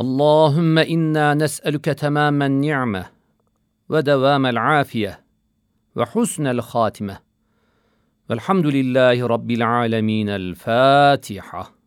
اللهم إنا نسألك تمام النعمة ودوام العافية وحسن الخاتمة. والحمد لله رب العالمين الفاتحة.